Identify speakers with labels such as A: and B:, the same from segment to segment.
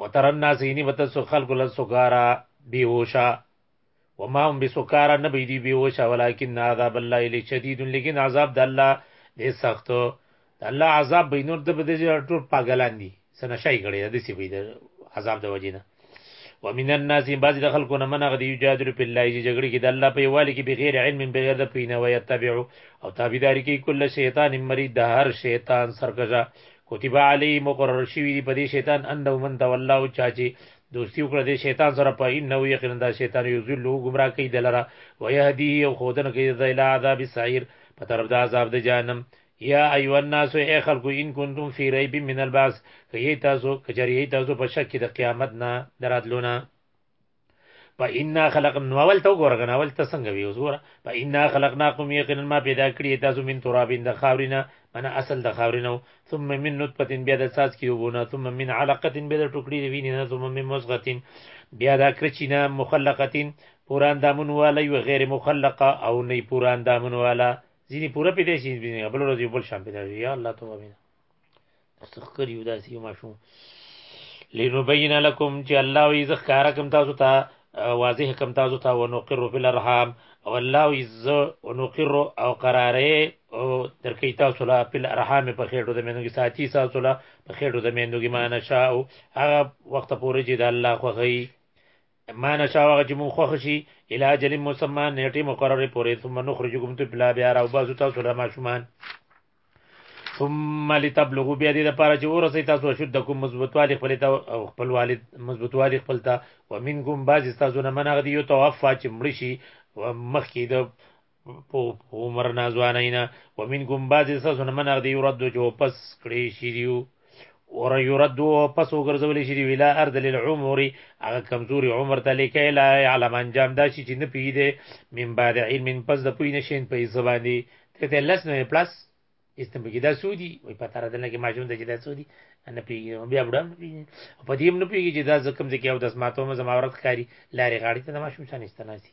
A: وتر الناس یعنی بت سو خلق له سکارا بیوشا وما هم بسکارا نه بيدی بیوشا ولکن عذاب الله الی شدید لیکن عذاب د الله دې سخت د الله عذاب به نور د بده ټول پاګلان دي سنه شي کړي د سی بيد عذاب د وجینه ومن الناس بعض د خلکو نه منغه دی یجادل په الله چې جګړه کې د الله په یوالي کې بغیر علم بغیر د پینه وي تبعو او تابعداري کوي کله شیطان مرید د هر شیطان سرکشه کتب علیه مقرر شوی دی په دې شیطان انه من تولاه چا چې دوستی وکړه دې شیطان سره په انه یقینا دا شیطان یذلو گمراه کوي دلره ويهديه او خودن کوي د اله عذاب السعير په طرف د عذاب د جهنم یا ایو الناس ای خلکو ان کنتم فی ریب من البعث کای تاسو کچری تاسو په شک د قیامت نه دراتلونه په ان خلقنا نو اول ته وګوره کنه اول ته څنګه وی اوس ګوره په ان خلقناکم یقینا ما پیدا کړی تاسو من ترابین د خاورینا من اصل د خاورینو ثم من نطفه بیا د ساس کې وبونه ثم من علقه بیا د ټوکړي د وینې نه ثم من مزغه بیا د کرچینه مخلقه پورا اندامون والا یو غیر مخلقه او نه پورا اندامون والا ځینې پورا پیدا شي بل ورځ یو بل شان پیدا شي یا الله توبه سخکر یو داسې یو ماشوم لنبین لکم چې الله وی زخکارا کم تاسو ته واضح کم تاسو ته ونقر فی الارحام او الله وی ز ونقر او قرارې او درکې تاسو لا فی الارحام په خېټو د مینوګي ساتي تاسو لا په خېټو د مینوګي مان شاء هغه وخت پورې چې د الله خوخی ما نشا هغه چې مونږ خوښ شي اله جلی مسلمان نیټه مقرره پورې ثم نخرجکم تبلا بیا راو باسو تاسو له ماشومان ثم لتبلغوا بیا دې لپاره چې ورسې تاسو شد کوم مضبوطوالي خپل ته او خپل والد مضبوطوالي خپل ته ومنکم بعض تاسو نه منغ دی یو توفا چې مړ شي مخ کې د په عمر نازوانینا ومنکم بعض تاسو نه منغ دی ورد جو پس کړی شي دیو اور یردو پس وګرځول شي دی ویلا ارض للعمر هغه کمزوري عمر ته لیکه لا علم انجام دا شي چې نه پی دی من بعد علم من پس د پوی نشین په ایزه باندې ته ته لس نه پلس استم کې دا سودی وي په تر دنه کې ماشوم د جدا سودی نه پی بیا بډم نه پی په دې نه پی چې دا زکم چې او د سماتو مزه ماورت کاری لاري غاړي ته ماشوم شان استناسي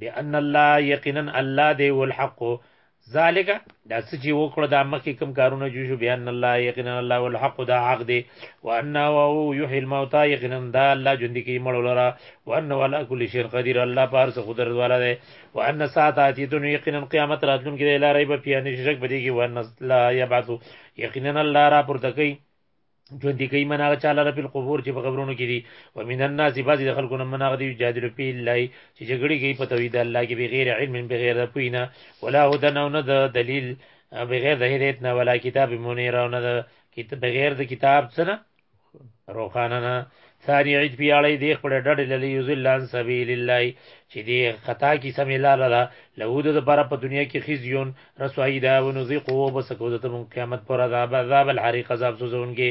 A: بان الله یقینا الله دی والحق ذالک دا څه چې وکړه دا مخکې کوم کارونه جو شو بیان الله یقینا الله والحق دا حق دی وانه او یحیی الموتى یقینا دا الله ژوند کې مړ لره وانه ولا کل شی قدیر الله پارس قدرت والا دی وانه ساعت اتی دن یقینا قیامت راتلون کې لا ریب پیانه شک بدی کې وانه لا یبعث یقینا الله را پورته کوي ژوند کوي من هغه چاله رب القبور چې په قبرونو کې دي و من الناس بعض د خلکو نه من هغه دی جادل په الله چې جګړه کوي په توحید الله کې بغیر علم بغیر پوینه ولا هدن او نه دلیل بغیر د هدایت نه ولا کتاب منیر او نه بغیر د کتاب سره روخانه نه ثانی عید پیاړی دی خپل ډډ للی یذل ان سبیل الله چې دی خطا کی سم لاله ده له د پر په دنیا کې خزیون رسوایی دا و نذیقو و بسکو دته مون قیامت پر عذاب عذاب الحریق عذاب سوزونګي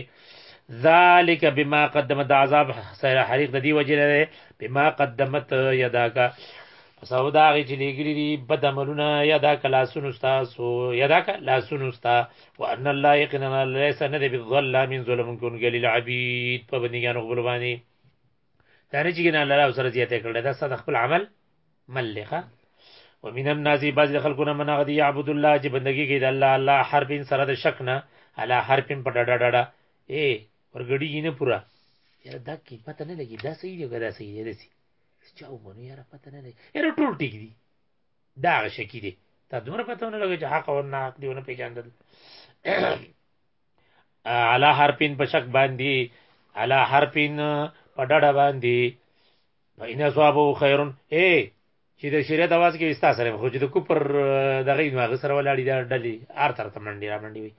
A: ذالک بما قدمت عذاب سره حریق د دی وجه لري بما قدمت یداکا سو دا غي چې لګري دي بد عملونه یا دا کلاسون استاد او یا دا کلاسون استاد وان الله یقینا ليس ند بالظلام ظلم كن قليل عبيد په بندګانو خپل باندې دا نه چې ګنا الله سره زیاته کړل دا ستاسو خپل عمل مل دی ښا ومن الناس بعض خلکونه من غدي يعبد الله چې بندگی کوي د الله الله حرف سره د شک نه علا حرف په ډډه ډډه اے ورګړي نه پورا یاره دا کی پته نه لګي دا صحیح دی دا صحیح دی دسی چا ومنو یاره پته نه لګي یاره ټول ټیک دی دا شکی دی تا دومره پته نه لګي چې حق او نه حق دی نه پیژاندل علا حرفین په شک باندې علا حرفین په ډډه باندې فإن أصابه خير اے چې د شریعت आवाज کې وستا سره خو چې د کوپر دغه نو هغه سره ولاړی دا ډلې ار تر ته منډي را منډي وي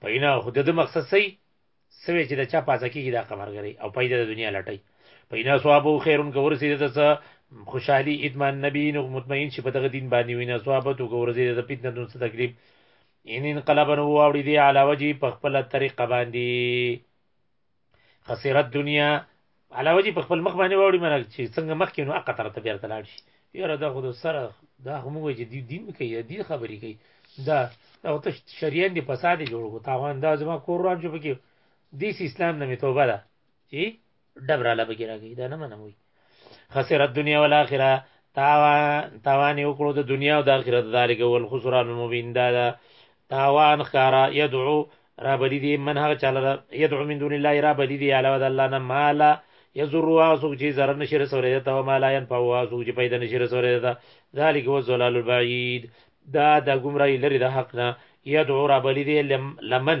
A: په اینا خو د مقصد سي سوي چې د چا پاتې کیږي دا قمرګری او پیدا د دنیا لټي په اینا ثوابو خیرون کو ورسید د څه خوشحالي اطمینان نبی نو مطمئن شي په دغه دین باندې وینا ثوابت کو ورسید د پیتنه دون څه تکلیف ان انقلب نو اوړي دی علا وجي په خپل طریقه باندې خسرت دنیا علا وجي په خپل مخ باندې وړي منل چې څنګه مخ کې نو اقا تر ته بیرته لاړ شي یاره دا خو سره دا هم وایي چې دی دین کوي دی خبرې کوي دا او ته شریان دی فساد جوړو تاوان دا زما قرآن جو پکې دیس اسلام نه می توبه ده چې ډبره لا بګی راګی دا نه منم وي خسر الدنيا والاخره تاوان تاوان یو کړو د دنیا او د آخرت ذالک هو الخسران المبین دا, دا تاوان خارا يدعو را بلی دی من هغه چاله يدعو من دون الله را بلی دی علاوه د الله نه مالا یزر واسو چې zarar نشي رسولې ده او مالا ين په واسو چې پیدا نشي رسولې ده ذالک هو الظلال البعید دا د گمراهی لري د حق نه يدعو را بلی دی لمن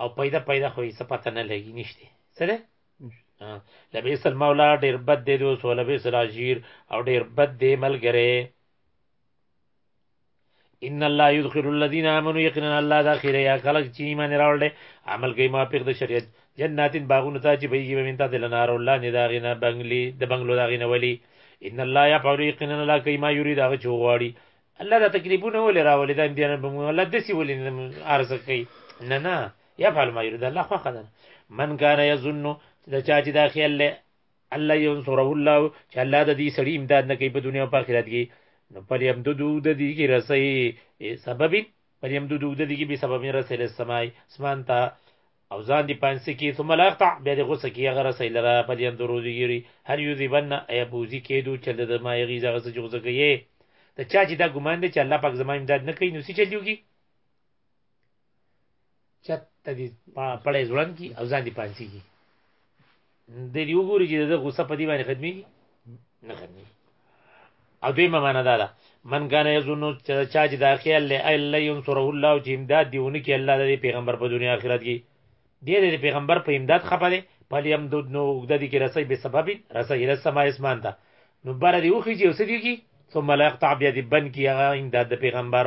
A: او پیدا پیدا خو یې څه پته نه لګي نشته څه ده لبیس المولا ډیر بد دی دوست او لبیس الاجیر او ډیر بد دی ملګری ان الله يدخل الذين امنوا يقينا الله داخل يا خلق چې ایمان راوړل عمل کوي موافق د شریعت جناتین باغونو ته چې بيږي به منته د لنار الله نه داغینه بنگلي د بنگلو داغینه ولي ان الله يفعل يقينا الله کوي ما يريد هغه چې غواړي الله دا تکلیفونه ولې راولي دا امتحانات به موږ الله داسې ولې ارزه کوي نه نه یفعل ما یرید الله خوښه ده من کان یظن د چا چې دا خیال له الله ينصره الله چې الله د دې سړي امداد نه کوي په دنیا او په آخرت کې نو پر یم د دوه د دې کې رسي سبب پر یم د دوه د دې کې به سبب رسي له سمای اسمان ته او ځان دي پانسي کي ثم لا يقطع بیا دي غوسه کي هغه رسي لره فلينظر وزيري هل يذيبن ايا بوزي کيدو چل د ما يغيز هغه څه چې غوسه کوي د چا چې دا ګمان دی چې الله پاک زما امداد نه کوي نو څه چل یوږي چت دي پړې ځوړن کی او ځان دي پانسي کی د دې وګوري چې د غصه په دې باندې ختمي نه ختمي او دوی معنا دا ده من کان یظن چې چا چې دا خیال لې الله ينصره الله چې امداد دیونه کې الله د پیغمبر په دنیا آخرت کې دې د پیغمبر په امداد خپه دي پلیم دود نو د دې کې رسي به سبب رسي له سما اسمان ته نو بر دې وخی چې اوسې دې کې ثم لا يقطع بيد بن کې هغه امداد د پیغمبر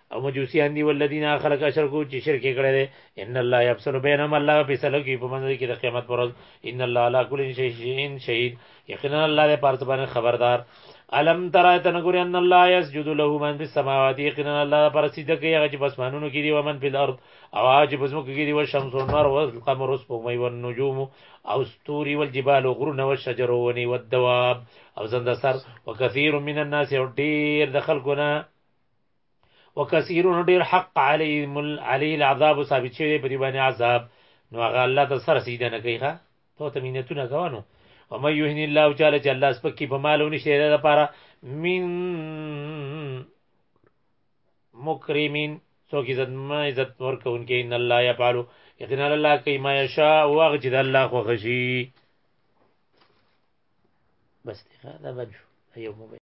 A: او مجوسیان دي والذین هغه خلک اشرکو چې شرک یې کړی دی ان الله یفصل بینهم الله به فیصله کوي په منځ کې د قیامت پر ورځ ان الله علی کل شیء شهید یقینا الله دې پارت باندې خبردار الم ترى تنګور ان الله يسجد له من في السماوات يقينا الله پر سجده کوي هغه چې په اسمانونو کې دي او من په الارض او هغه چې په زمکو کې دي او شمس او نور او قمر او سپوږمۍ او نجوم او ستوري او جبال او غرونه او شجر او ونی او دواب او زنده سر وکثير من الناس او ډیر د خلکونه وکثیرون ډیر حق علیهم علی العذاب ثابت شوی په دې باندې عذاب نو هغه الله ته سره سجده نه کوي ښا ته ته مينتونه کوانو و مې یهنی الله تعالی چې الله سپکی په مالو نشته ده لپاره من مکرمین څوک عزت ما عزت ورکوونکې ان الله یفعل یقینا الله کوي ما یشاء واغ چې الله خو خشي بس دا بنجو ايوه